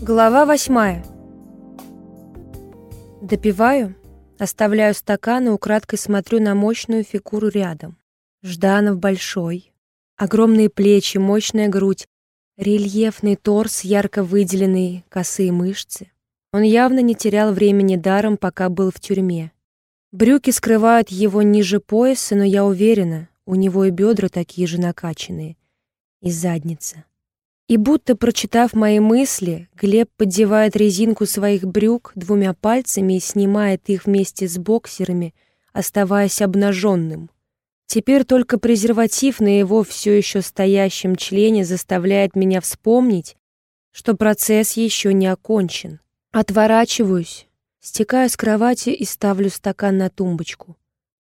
Глава восьмая. Допиваю, оставляю стакан и украдкой смотрю на мощную фигуру рядом. Жданов большой, огромные плечи, мощная грудь, рельефный торс, ярко выделенные косые мышцы. Он явно не терял времени даром, пока был в тюрьме. Брюки скрывают его ниже пояса, но я уверена, у него и бедра такие же накачанные. И задница. И будто прочитав мои мысли, Глеб поддевает резинку своих брюк двумя пальцами и снимает их вместе с боксерами, оставаясь обнаженным. Теперь только презерватив на его все еще стоящем члене заставляет меня вспомнить, что процесс еще не окончен. Отворачиваюсь, стекаю с кровати и ставлю стакан на тумбочку.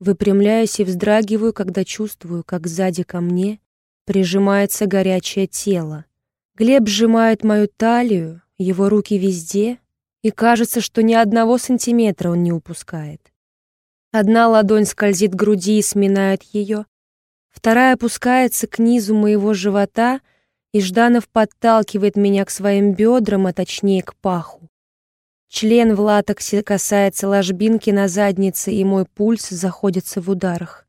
Выпрямляюсь и вздрагиваю, когда чувствую, как сзади ко мне прижимается горячее тело. Глеб сжимает мою талию, его руки везде, и кажется, что ни одного сантиметра он не упускает. Одна ладонь скользит к груди и сминает ее, вторая опускается к низу моего живота, и Жданов подталкивает меня к своим бедрам, а точнее к паху. Член в латексе касается ложбинки на заднице, и мой пульс заходится в ударах.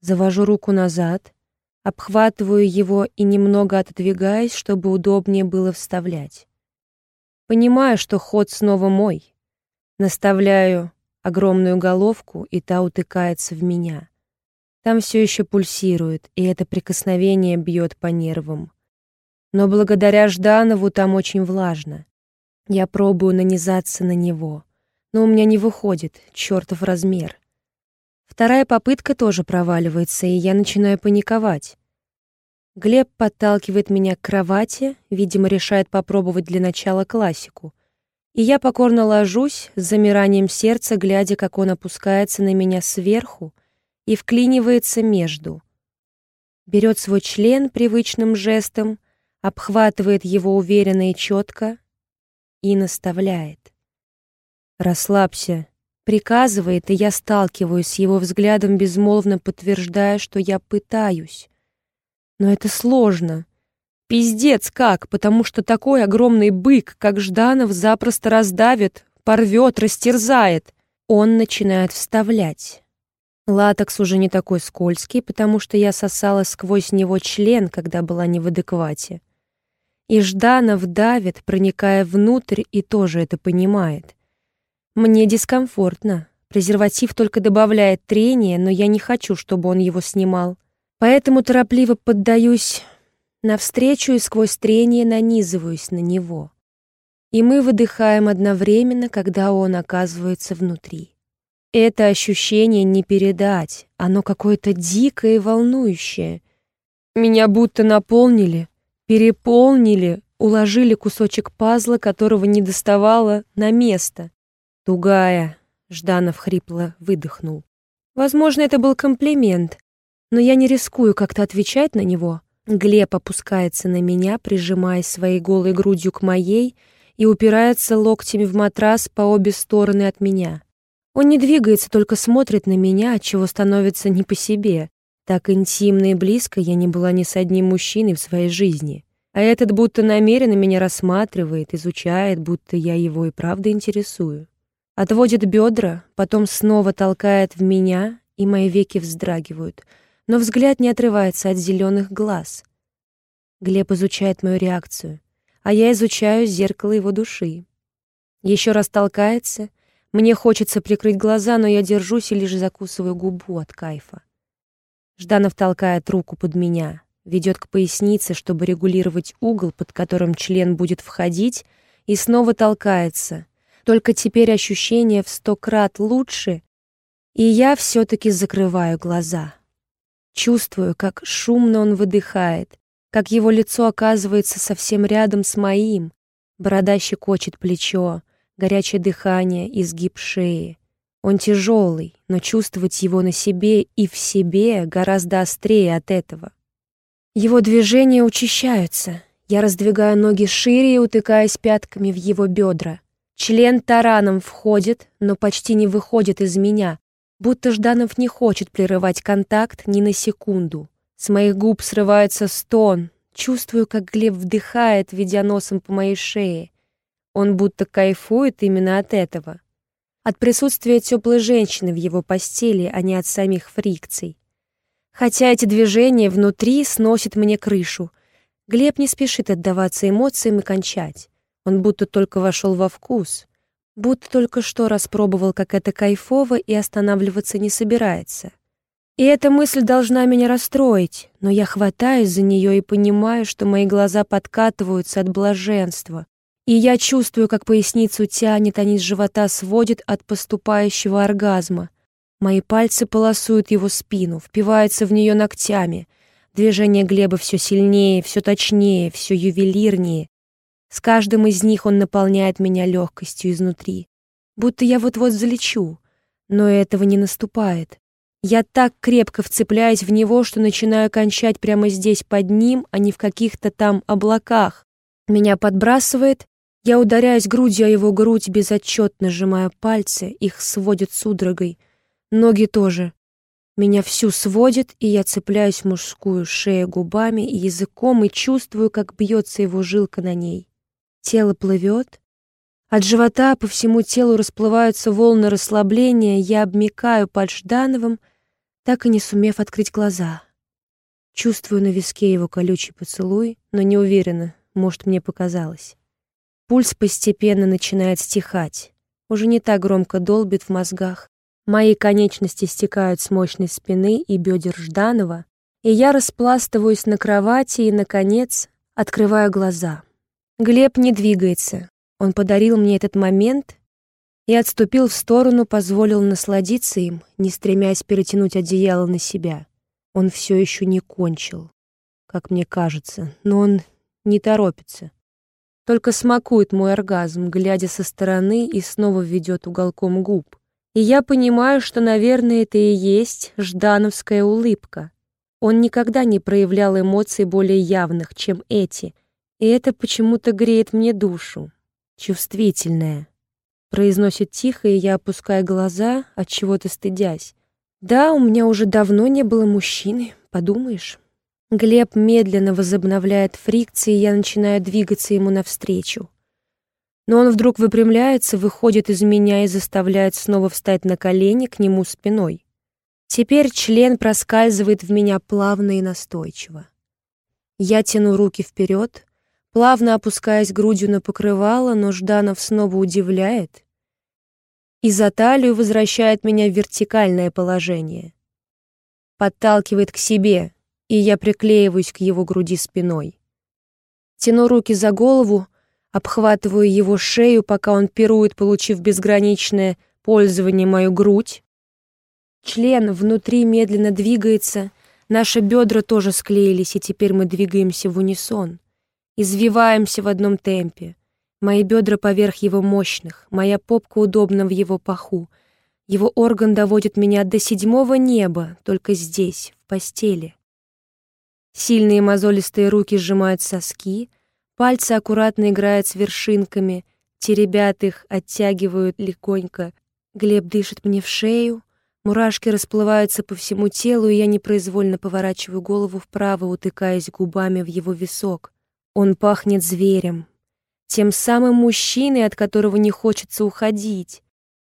Завожу руку назад, обхватываю его и немного отодвигаюсь, чтобы удобнее было вставлять. Понимаю, что ход снова мой. Наставляю огромную головку, и та утыкается в меня. Там все еще пульсирует, и это прикосновение бьет по нервам. Но благодаря Жданову там очень влажно. Я пробую нанизаться на него, но у меня не выходит, чертов размер. Вторая попытка тоже проваливается, и я начинаю паниковать. Глеб подталкивает меня к кровати, видимо, решает попробовать для начала классику. И я покорно ложусь, с замиранием сердца, глядя, как он опускается на меня сверху и вклинивается между. Берет свой член привычным жестом, обхватывает его уверенно и четко и наставляет. «Расслабься», Приказывает, и я сталкиваюсь с его взглядом, безмолвно подтверждая, что я пытаюсь. Но это сложно. Пиздец как, потому что такой огромный бык, как Жданов, запросто раздавит, порвет, растерзает. Он начинает вставлять. Латекс уже не такой скользкий, потому что я сосала сквозь него член, когда была не в адеквате. И Жданов давит, проникая внутрь, и тоже это понимает. Мне дискомфортно. Презерватив только добавляет трения, но я не хочу, чтобы он его снимал. Поэтому торопливо поддаюсь навстречу и сквозь трение нанизываюсь на него. И мы выдыхаем одновременно, когда он оказывается внутри. Это ощущение не передать, оно какое-то дикое и волнующее. Меня будто наполнили, переполнили, уложили кусочек пазла, которого не доставало, на место. «Тугая», — Жданов хрипло выдохнул. Возможно, это был комплимент, но я не рискую как-то отвечать на него. Глеб опускается на меня, прижимаясь своей голой грудью к моей и упирается локтями в матрас по обе стороны от меня. Он не двигается, только смотрит на меня, чего становится не по себе. Так интимно и близко я не была ни с одним мужчиной в своей жизни. А этот будто намеренно меня рассматривает, изучает, будто я его и правда интересую. Отводит бедра, потом снова толкает в меня, и мои веки вздрагивают, но взгляд не отрывается от зеленых глаз. Глеб изучает мою реакцию, а я изучаю зеркало его души. Еще раз толкается, мне хочется прикрыть глаза, но я держусь и лишь закусываю губу от кайфа. Жданов толкает руку под меня, ведет к пояснице, чтобы регулировать угол, под которым член будет входить, и снова толкается — только теперь ощущение в сто крат лучше, и я все-таки закрываю глаза. Чувствую, как шумно он выдыхает, как его лицо оказывается совсем рядом с моим. Борода щекочет плечо, горячее дыхание, изгиб шеи. Он тяжелый, но чувствовать его на себе и в себе гораздо острее от этого. Его движения учащаются. Я раздвигаю ноги шире и утыкаюсь пятками в его бедра. Член тараном входит, но почти не выходит из меня, будто Жданов не хочет прерывать контакт ни на секунду. С моих губ срывается стон. Чувствую, как Глеб вдыхает, ведя носом по моей шее. Он будто кайфует именно от этого. От присутствия теплой женщины в его постели, а не от самих фрикций. Хотя эти движения внутри сносят мне крышу. Глеб не спешит отдаваться эмоциям и кончать. Он будто только вошел во вкус. Будто только что распробовал, как это кайфово, и останавливаться не собирается. И эта мысль должна меня расстроить, но я хватаюсь за нее и понимаю, что мои глаза подкатываются от блаженства. И я чувствую, как поясницу тянет, а низ живота сводит от поступающего оргазма. Мои пальцы полосуют его спину, впиваются в нее ногтями. Движение Глеба все сильнее, все точнее, все ювелирнее. С каждым из них он наполняет меня легкостью изнутри. Будто я вот-вот залечу. Но этого не наступает. Я так крепко вцепляюсь в него, что начинаю кончать прямо здесь под ним, а не в каких-то там облаках. Меня подбрасывает, я ударяюсь грудью о его грудь, безотчетно сжимая пальцы, их сводит судорогой. Ноги тоже. Меня всю сводит, и я цепляюсь в мужскую шею губами и языком и чувствую, как бьется его жилка на ней. Тело плывет, от живота по всему телу расплываются волны расслабления, я обмикаю под Ждановым, так и не сумев открыть глаза. Чувствую на виске его колючий поцелуй, но не уверена, может, мне показалось. Пульс постепенно начинает стихать, уже не так громко долбит в мозгах. Мои конечности стекают с мощной спины и бедер Жданова, и я распластываюсь на кровати и, наконец, открываю глаза. Глеб не двигается. Он подарил мне этот момент, и отступил в сторону, позволил насладиться им, не стремясь перетянуть одеяло на себя. Он все еще не кончил, как мне кажется, но он не торопится. Только смакует мой оргазм, глядя со стороны и снова ведет уголком губ. И я понимаю, что, наверное, это и есть ждановская улыбка. Он никогда не проявлял эмоций более явных, чем эти, и это почему-то греет мне душу. Чувствительная произносит тихо, и я опускаю глаза, от чего-то стыдясь. Да, у меня уже давно не было мужчины, подумаешь. Глеб медленно возобновляет фрикции, и я начинаю двигаться ему навстречу. Но он вдруг выпрямляется, выходит из меня и заставляет снова встать на колени к нему спиной. Теперь член проскальзывает в меня плавно и настойчиво. Я тяну руки вперед, плавно опускаясь грудью на покрывало, но Жданов снова удивляет и за талию возвращает меня в вертикальное положение. Подталкивает к себе, и я приклеиваюсь к его груди спиной. Тяну руки за голову, обхватываю его шею, пока он пирует, получив безграничное пользование мою грудь. Член внутри медленно двигается, наши бедра тоже склеились, и теперь мы двигаемся в унисон извиваемся в одном темпе. Мои бедра поверх его мощных, моя попка удобна в его паху. Его орган доводит меня до седьмого неба, только здесь, в постели. Сильные мозолистые руки сжимают соски, пальцы аккуратно играют с вершинками, теребят их, оттягивают легонько. Глеб дышит мне в шею, мурашки расплываются по всему телу, и я непроизвольно поворачиваю голову вправо, утыкаясь губами в его висок. Он пахнет зверем, тем самым мужчиной, от которого не хочется уходить.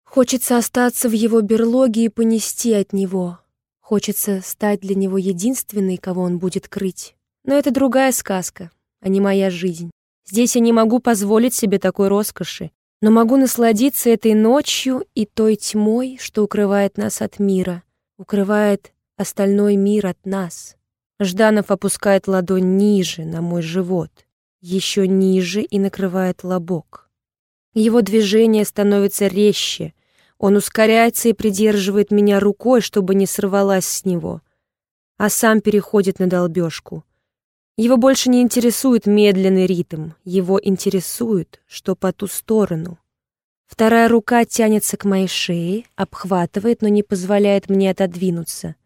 Хочется остаться в его берлоге и понести от него. Хочется стать для него единственной, кого он будет крыть. Но это другая сказка, а не моя жизнь. Здесь я не могу позволить себе такой роскоши, но могу насладиться этой ночью и той тьмой, что укрывает нас от мира, укрывает остальной мир от нас. Жданов опускает ладонь ниже, на мой живот, еще ниже и накрывает лобок. Его движение становится резче. Он ускоряется и придерживает меня рукой, чтобы не сорвалась с него, а сам переходит на долбежку. Его больше не интересует медленный ритм, его интересует, что по ту сторону. Вторая рука тянется к моей шее, обхватывает, но не позволяет мне отодвинуться —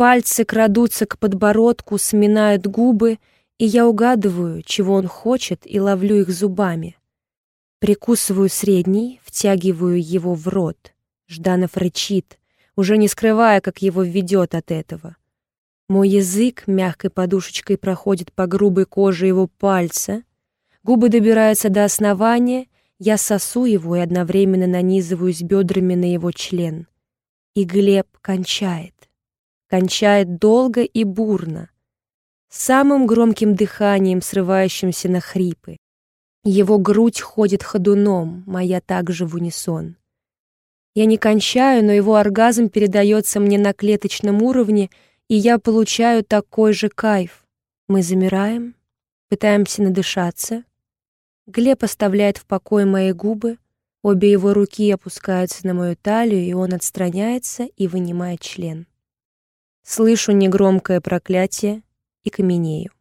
Пальцы крадутся к подбородку, сминают губы, и я угадываю, чего он хочет, и ловлю их зубами. Прикусываю средний, втягиваю его в рот. Жданов рычит, уже не скрывая, как его ведет от этого. Мой язык мягкой подушечкой проходит по грубой коже его пальца, Губы добираются до основания, я сосу его и одновременно нанизываюсь бедрами на его член. И Глеб кончает. Кончает долго и бурно, самым громким дыханием, срывающимся на хрипы. Его грудь ходит ходуном, моя также в унисон. Я не кончаю, но его оргазм передается мне на клеточном уровне, и я получаю такой же кайф. Мы замираем, пытаемся надышаться. Глеб оставляет в покое мои губы, обе его руки опускаются на мою талию, и он отстраняется и вынимает член. Слышу негромкое проклятие и каменею.